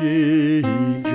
king.